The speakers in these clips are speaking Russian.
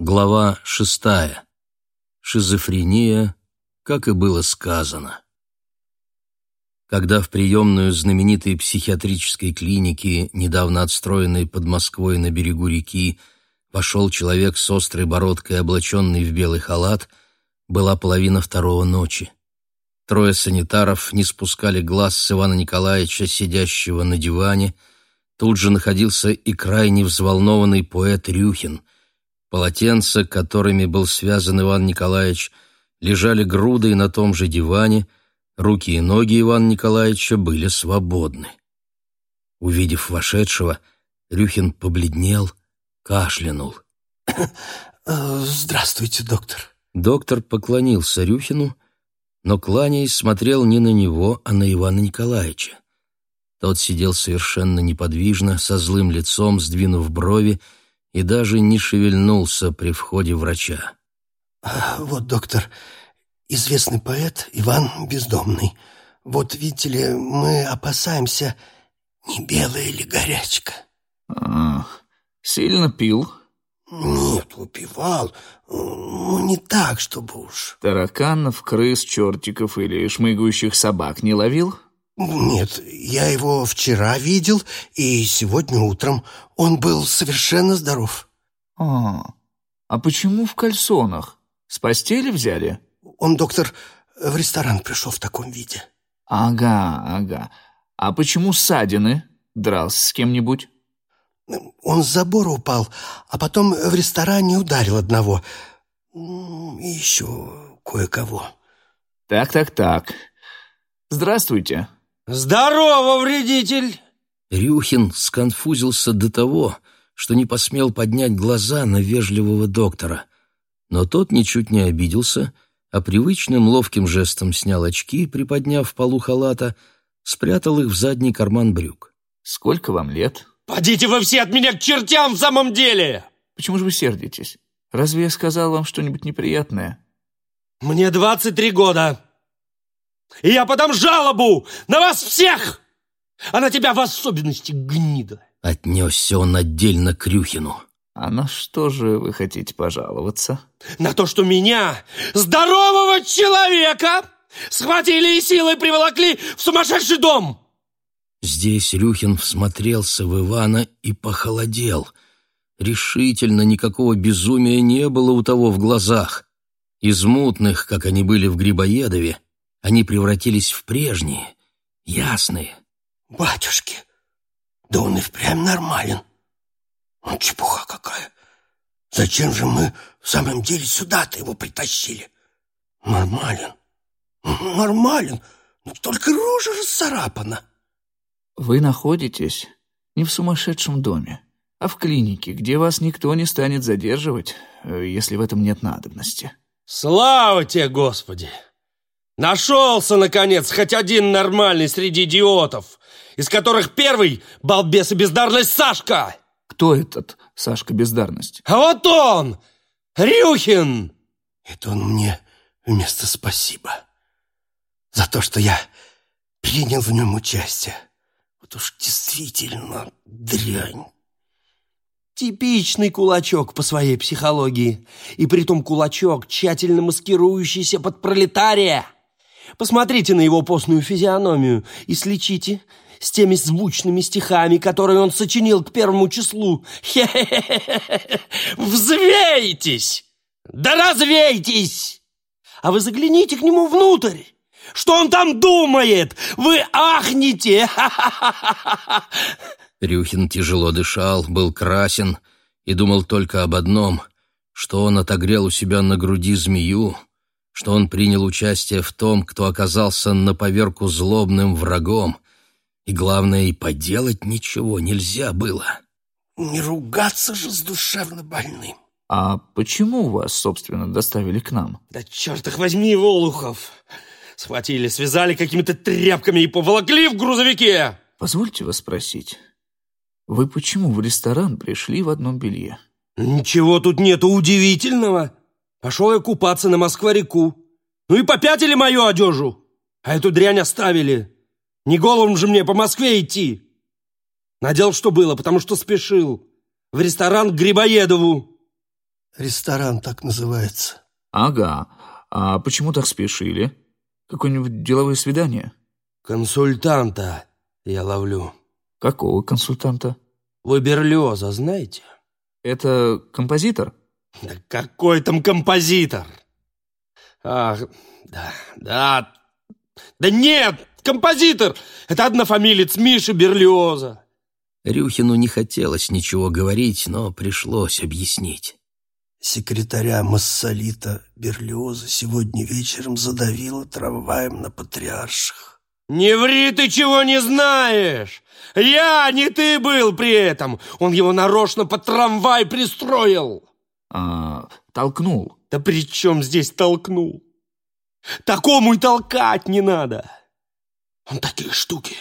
Глава шестая. Шизофрения, как и было сказано. Когда в приемную знаменитой психиатрической клиники, недавно отстроенной под Москвой на берегу реки, вошел человек с острой бородкой, облаченный в белый халат, была половина второго ночи. Трое санитаров не спускали глаз с Ивана Николаевича, сидящего на диване. Тут же находился и крайне взволнованный поэт Рюхин. Полотенца, которыми был связан Иван Николаевич, лежали грудой на том же диване, руки и ноги Ивана Николаевича были свободны. Увидев вошедшего, Рюхин побледнел, кашлянул. «Здравствуйте, доктор». Доктор поклонился Рюхину, но, кланяясь, смотрел не на него, а на Ивана Николаевича. Тот сидел совершенно неподвижно, со злым лицом, сдвинув брови, и даже не шевельнулся при входе врача. А, «Вот, доктор, известный поэт Иван Бездомный. Вот, видите ли, мы опасаемся, не белая ли горячка». А, «Сильно пил?» «Нет, выпивал. Ну, не так, чтобы уж». «Тараканов, крыс, чертиков или шмыгающих собак не ловил?» «Нет, я его вчера видел, и сегодня утром он был совершенно здоров». «А, а почему в кальсонах? С постели взяли?» «Он, доктор, в ресторан пришел в таком виде». «Ага, ага. А почему ссадины? Дрался с кем-нибудь?» Он с забора упал, а потом в ресторане ударил одного. И еще кое-кого. Так-так-так. Здравствуйте. Здорово, вредитель! Рюхин сконфузился до того, что не посмел поднять глаза на вежливого доктора. Но тот ничуть не обиделся, а привычным ловким жестом снял очки, приподняв полу халата, спрятал их в задний карман брюк. «Сколько вам лет?» «Подите вы все от меня к чертям в самом деле!» «Почему же вы сердитесь? Разве я сказал вам что-нибудь неприятное?» «Мне 23 года, и я подам жалобу на вас всех, а на тебя в особенности, гнида!» Отнесся он отдельно к Рюхину. «А на что же вы хотите пожаловаться?» «На то, что меня, здорового человека, схватили и силой приволокли в сумасшедший дом!» Здесь Рюхин всмотрелся в Ивана и похолодел. Решительно никакого безумия не было у того в глазах. Из мутных, как они были в Грибоедове, они превратились в прежние, ясные. «Батюшки, да он и впрямь нормален. Ну, чепуха какая. Зачем же мы в самом деле сюда-то его притащили? Нормален, нормален, но только рожа расцарапана». Вы находитесь не в сумасшедшем доме, а в клинике, где вас никто не станет задерживать, э, если в этом нет надобности. Слава тебе, Господи! Нашелся, наконец, хоть один нормальный среди идиотов, из которых первый — балбес и бездарность Сашка! Кто этот Сашка Бездарность? А вот он! Рюхин! Это он мне вместо спасибо за то, что я принял в нем участие. Вот уж действительно дрянь. Типичный кулачок по своей психологии. И притом кулачок, тщательно маскирующийся под пролетария. Посмотрите на его постную физиономию и слечите с теми звучными стихами, которые он сочинил к первому числу. Хе-хе-хе! Взвейтесь! Да развейтесь! А вы загляните к нему внутрь. Что он там думает? Вы ахнете! Рюхин тяжело дышал, был красен и думал только об одном, что он отогрел у себя на груди змею, что он принял участие в том, кто оказался на поверку злобным врагом, и, главное, и поделать ничего нельзя было. Не ругаться же с душевно больным. А почему вас, собственно, доставили к нам? Да черт их возьми, Волухов! Схватили, связали какими-то тряпками и поволокли в грузовике. Позвольте вас спросить, вы почему в ресторан пришли в одном белье? Ничего тут нету удивительного. Пошел я купаться на Москва-реку. Ну и попятили мою одежу. А эту дрянь оставили. Не головом же мне по Москве идти. Надел, что было, потому что спешил. В ресторан к Грибоедову. Ресторан так называется. Ага. А почему так спешили? Какое-нибудь деловое свидание? Консультанта я ловлю. Какого консультанта? Вы Берлиоза знаете? Это композитор? Да какой там композитор? Ах, да, да. Да нет, композитор! Это однофамилец Миши Берлиоза. Рюхину не хотелось ничего говорить, но пришлось объяснить. Секретаря Массолита Берлиоза сегодня вечером задавило трамваем на Патриарших. Не ври, ты чего не знаешь! Я, не ты был при этом! Он его нарочно под трамвай пристроил! А, толкнул. Да при чем здесь толкнул? Такому и толкать не надо! Он такие штуки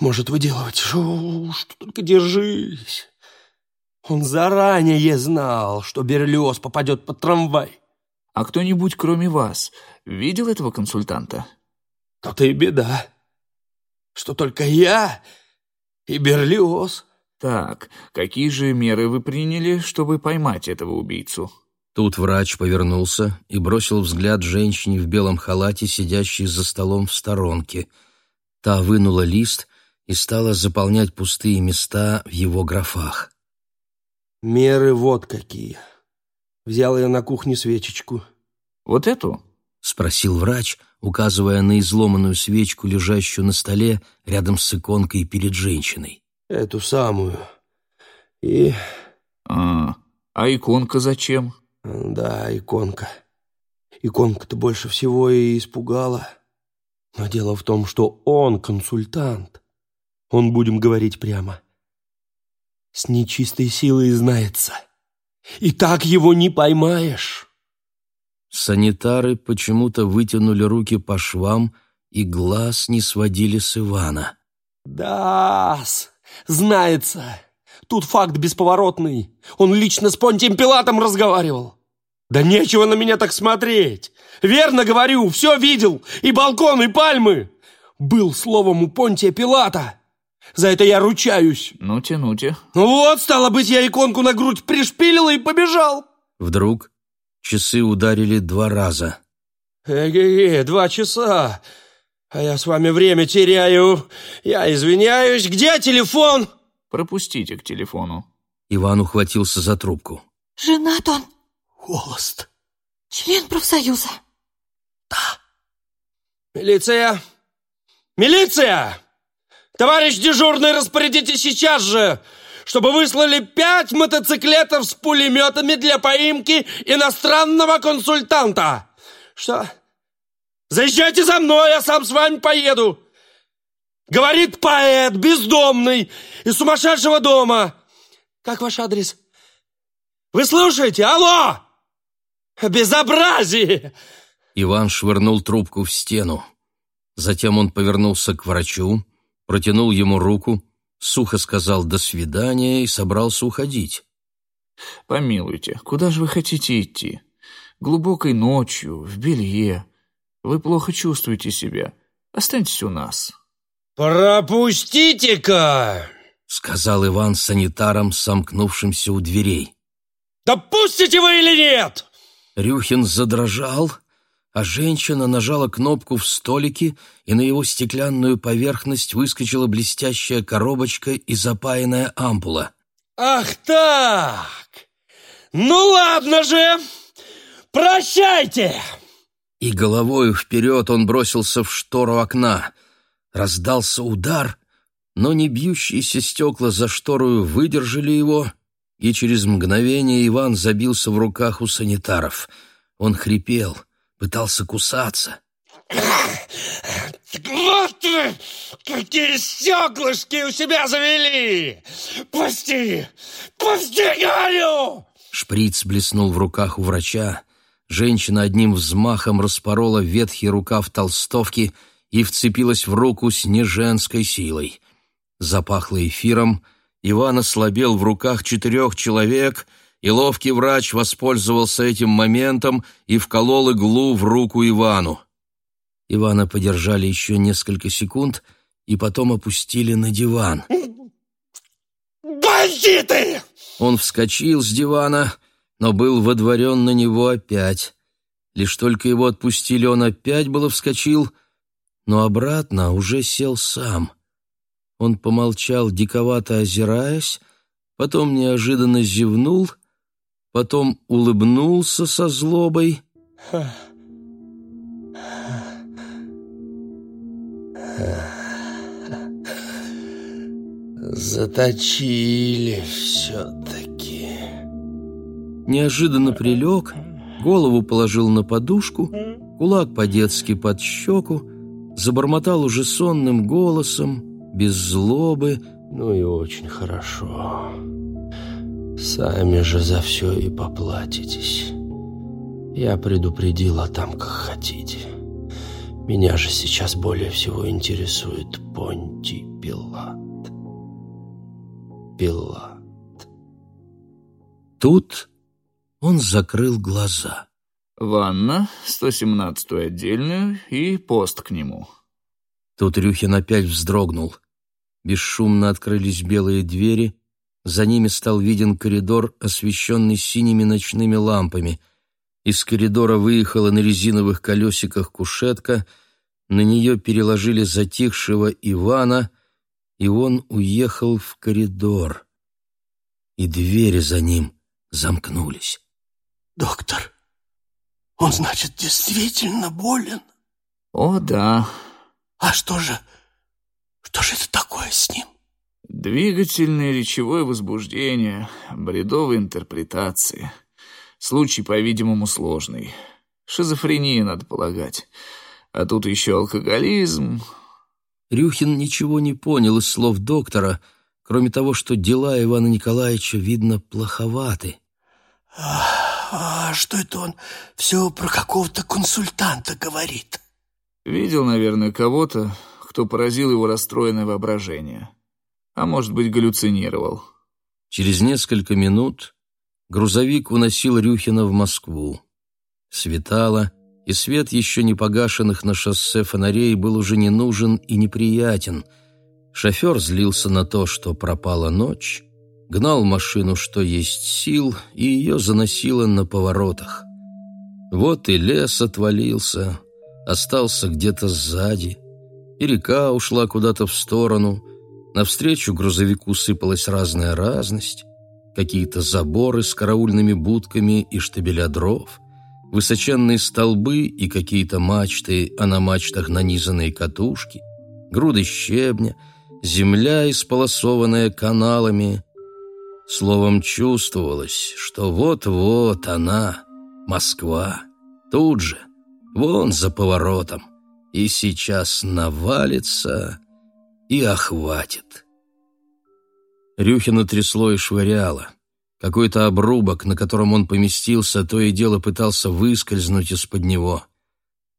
может выделывать. Что, что только держись. Он заранее знал, что Берлиоз попадет под трамвай. А кто-нибудь, кроме вас, видел этого консультанта? То-то и беда, что только я и Берлиоз. Так, какие же меры вы приняли, чтобы поймать этого убийцу? Тут врач повернулся и бросил взгляд женщине в белом халате, сидящей за столом в сторонке. Та вынула лист и стала заполнять пустые места в его графах. Меры вот какие. Взял я на кухне свечечку. Вот эту? Спросил врач, указывая на изломанную свечку, лежащую на столе рядом с иконкой перед женщиной. Эту самую. И... А, а иконка зачем? Да, иконка. Иконка-то больше всего и испугала. Но дело в том, что он консультант. Он, будем говорить прямо, с нечистой силой знается. И так его не поймаешь. Санитары почему-то вытянули руки по швам и глаз не сводили с Ивана. да знается. Тут факт бесповоротный. Он лично с Понтием Пилатом разговаривал. Да нечего на меня так смотреть. Верно говорю, все видел. И балкон, и пальмы. Был словом у Понтия Пилата. За это я ручаюсь. Ну, тянуте. Ну вот, стало быть, я иконку на грудь пришпилил и побежал. Вдруг часы ударили два раза. Эге-ге, два часа. А я с вами время теряю. Я извиняюсь. Где телефон? Пропустите к телефону. Иван ухватился за трубку. Женат он. Холост. Член профсоюза. Милиция! Милиция! Товарищ дежурный, распорядитесь сейчас же, чтобы выслали пять мотоциклетов с пулеметами для поимки иностранного консультанта. Что? Заезжайте за мной, я сам с вами поеду. Говорит поэт, бездомный, из сумасшедшего дома. Как ваш адрес? Вы слушаете? Алло! Безобразие! Иван швырнул трубку в стену. Затем он повернулся к врачу, протянул ему руку, сухо сказал «до свидания» и собрался уходить. Помилуйте, куда же вы хотите идти? Глубокой ночью, в белье. Вы плохо чувствуете себя. Останьтесь у нас. Пропустите-ка! Сказал Иван санитаром, сомкнувшимся у дверей. Да пустите вы или нет? Рюхин задрожал, а женщина нажала кнопку в столике, и на его стеклянную поверхность выскочила блестящая коробочка и запаянная ампула. Ах так! Ну ладно же! Прощайте! И головою вперед он бросился в штору окна. Раздался удар, но не бьющиеся стекла за шторою выдержали его, и через мгновение Иван забился в руках у санитаров. Он хрипел — пытался кусаться. Вот вы какие стеклышки у себя завели! Пусти! Пусти, говорю! Шприц блеснул в руках у врача. Женщина одним взмахом распорола ветхий рукав толстовки и вцепилась в руку с неженской силой. Запахло эфиром, Иван ослабел в руках четырех человек — и ловкий врач воспользовался этим моментом и вколол иглу в руку Ивану. Ивана подержали еще несколько секунд и потом опустили на диван. «Бандиты!» Он вскочил с дивана, но был водворен на него опять. Лишь только его отпустили, он опять было вскочил, но обратно уже сел сам. Он помолчал, диковато озираясь, потом неожиданно зевнул, потом улыбнулся со злобой. Заточили все-таки. Неожиданно прилег, голову положил на подушку, кулак по-детски под щеку, забормотал уже сонным голосом, без злобы. Ну и очень хорошо. Сами же за все и поплатитесь. Я предупредил, а там как хотите. Меня же сейчас более всего интересует Понтий Пилат. Пилат. Тут он закрыл глаза. Ванна, 117-ю отдельную и пост к нему. Тут Рюхин опять вздрогнул. Бесшумно открылись белые двери, за ними стал виден коридор, освещенный синими ночными лампами. Из коридора выехала на резиновых колесиках кушетка, на нее переложили затихшего Ивана, и он уехал в коридор. И двери за ним замкнулись. Доктор, он, значит, действительно болен? О, да. А что же, что же это такое с ним? Двигательное речевое возбуждение, бредовые интерпретации. Случай, по-видимому, сложный. Шизофрения, надо полагать. А тут еще алкоголизм. Рюхин ничего не понял из слов доктора, кроме того, что дела Ивана Николаевича, видно, плоховаты. А, а что это он все про какого-то консультанта говорит? Видел, наверное, кого-то, кто поразил его расстроенное воображение а может быть, галлюцинировал. Через несколько минут грузовик уносил Рюхина в Москву. Светало, и свет еще не погашенных на шоссе фонарей был уже не нужен и неприятен. Шофер злился на то, что пропала ночь, гнал машину, что есть сил, и ее заносило на поворотах. Вот и лес отвалился, остался где-то сзади, и река ушла куда-то в сторону — Навстречу грузовику сыпалась разная разность, какие-то заборы с караульными будками и штабеля дров, высоченные столбы и какие-то мачты, а на мачтах нанизанные катушки, груды щебня, земля, исполосованная каналами. Словом, чувствовалось, что вот-вот она, Москва, тут же, вон за поворотом, и сейчас навалится и охватит. Рюхина трясло и швыряло. Какой-то обрубок, на котором он поместился, то и дело пытался выскользнуть из-под него.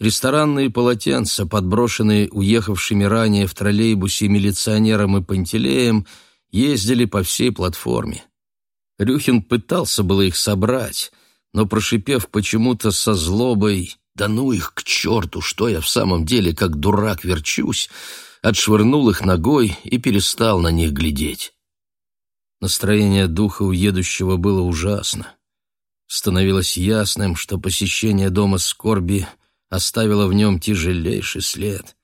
Ресторанные полотенца, подброшенные уехавшими ранее в троллейбусе милиционером и Пантелеем, ездили по всей платформе. Рюхин пытался было их собрать, но, прошипев почему-то со злобой «Да ну их к черту, что я в самом деле как дурак верчусь!» отшвырнул их ногой и перестал на них глядеть. Настроение духа уедущего было ужасно. Становилось ясным, что посещение дома скорби оставило в нем тяжелейший след.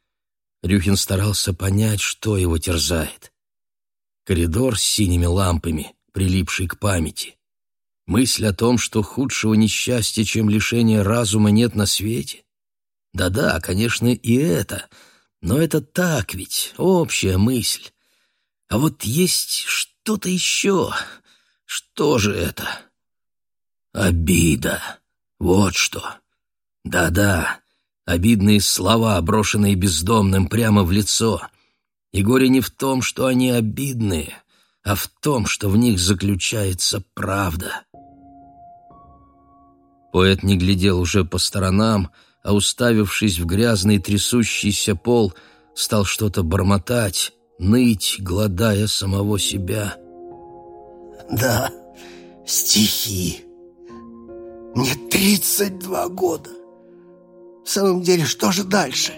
Рюхин старался понять, что его терзает. Коридор с синими лампами, прилипший к памяти. Мысль о том, что худшего несчастья, чем лишение разума, нет на свете. Да-да, конечно, и это — но это так ведь, общая мысль. А вот есть что-то еще. Что же это? Обида. Вот что. Да-да, обидные слова, брошенные бездомным прямо в лицо. И горе не в том, что они обидные, а в том, что в них заключается правда. Поэт не глядел уже по сторонам, а уставившись в грязный трясущийся пол, стал что-то бормотать, ныть, гладая самого себя. Да, стихи. Мне тридцать два года. В самом деле, что же дальше?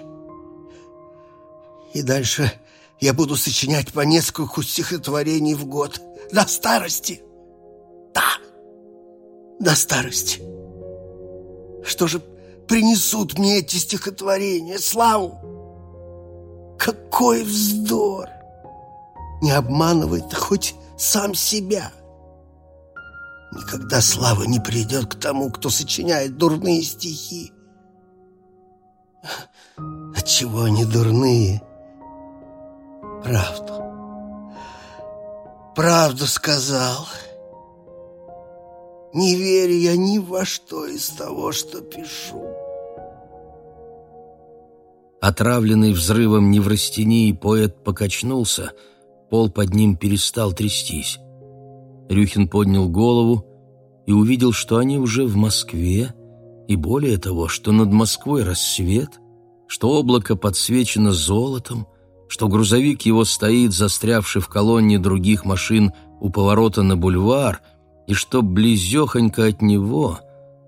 И дальше я буду сочинять по нескольку стихотворений в год. До старости. Да. до старости. Что же принесут мне эти стихотворения, славу? Какой вздор! Не обманывает хоть сам себя. Никогда слава не придет к тому, кто сочиняет дурные стихи. Отчего они дурные? Правду. Правду сказал. Не верю я ни во что из того, что пишу. Отравленный взрывом неврастении поэт покачнулся, пол под ним перестал трястись. Рюхин поднял голову и увидел, что они уже в Москве, и более того, что над Москвой рассвет, что облако подсвечено золотом, что грузовик его стоит, застрявший в колонне других машин у поворота на бульвар, и что близехонько от него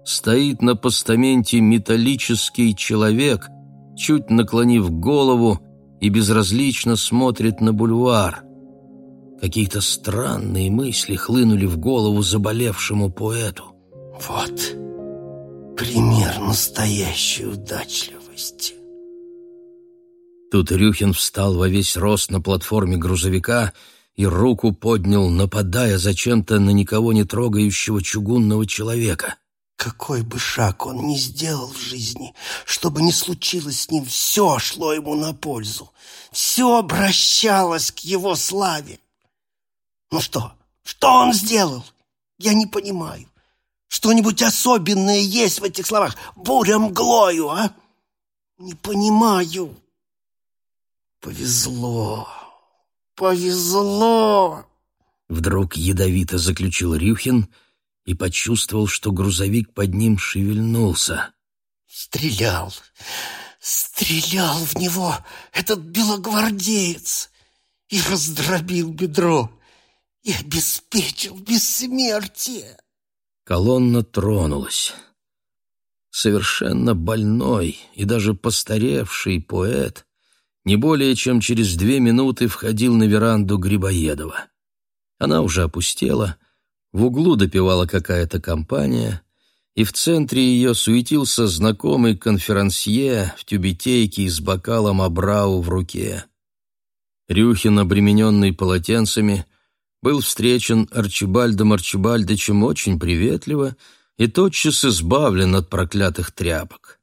стоит на постаменте металлический человек, чуть наклонив голову и безразлично смотрит на бульвар. Какие-то странные мысли хлынули в голову заболевшему поэту. Вот пример настоящей удачливости. Тут Рюхин встал во весь рост на платформе грузовика и руку поднял, нападая зачем-то на никого не трогающего чугунного человека. Какой бы шаг он ни сделал в жизни, что бы ни случилось с ним, все шло ему на пользу. Все обращалось к его славе. Ну что? Что он сделал? Я не понимаю. Что-нибудь особенное есть в этих словах? Буря мглою, а? Не понимаю. Повезло. Повезло. Вдруг ядовито заключил Рюхин и почувствовал, что грузовик под ним шевельнулся. Стрелял. Стрелял в него этот белогвардеец и раздробил бедро и обеспечил бессмертие. Колонна тронулась. Совершенно больной и даже постаревший поэт не более чем через две минуты входил на веранду Грибоедова. Она уже опустела, в углу допевала какая-то компания, и в центре ее суетился знакомый конферансье в тюбетейке и с бокалом Абрау в руке. Рюхин, обремененный полотенцами, был встречен Арчибальдом Арчибальдычем очень приветливо и тотчас избавлен от проклятых тряпок.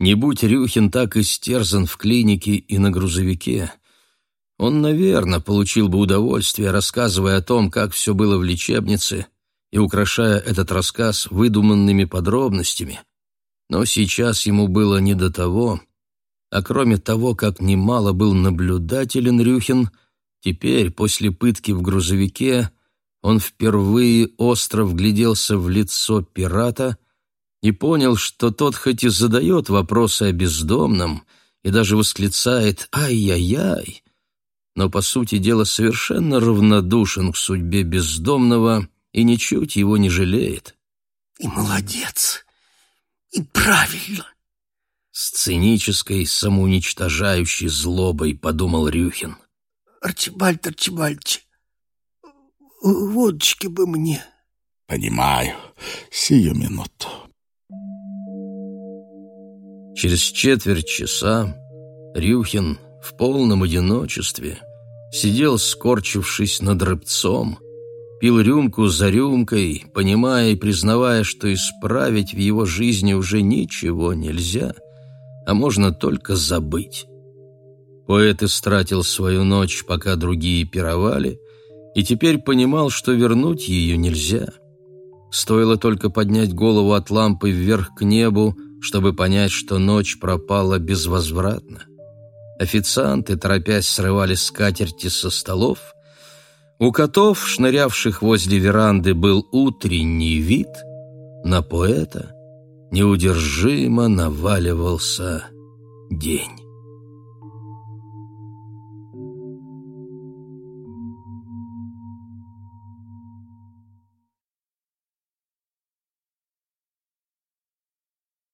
Не будь Рюхин так истерзан в клинике и на грузовике, он, наверное, получил бы удовольствие, рассказывая о том, как все было в лечебнице и украшая этот рассказ выдуманными подробностями. Но сейчас ему было не до того, а кроме того, как немало был наблюдателен Рюхин, теперь, после пытки в грузовике, он впервые остро вгляделся в лицо пирата — и понял, что тот хоть и задает вопросы о бездомном и даже восклицает «Ай-яй-яй», но, по сути дела, совершенно равнодушен к судьбе бездомного и ничуть его не жалеет. И молодец, и правильно. С цинической, самоуничтожающей злобой подумал Рюхин. Арчибальд Арчибальдович, водочки бы мне. Понимаю, сию минуту. Через четверть часа Рюхин в полном одиночестве сидел, скорчившись над рыбцом, пил рюмку за рюмкой, понимая и признавая, что исправить в его жизни уже ничего нельзя, а можно только забыть. Поэт истратил свою ночь, пока другие пировали, и теперь понимал, что вернуть ее нельзя. Стоило только поднять голову от лампы вверх к небу, чтобы понять, что ночь пропала безвозвратно. Официанты, торопясь, срывали скатерти со столов. У котов, шнырявших возле веранды, был утренний вид. На поэта неудержимо наваливался день.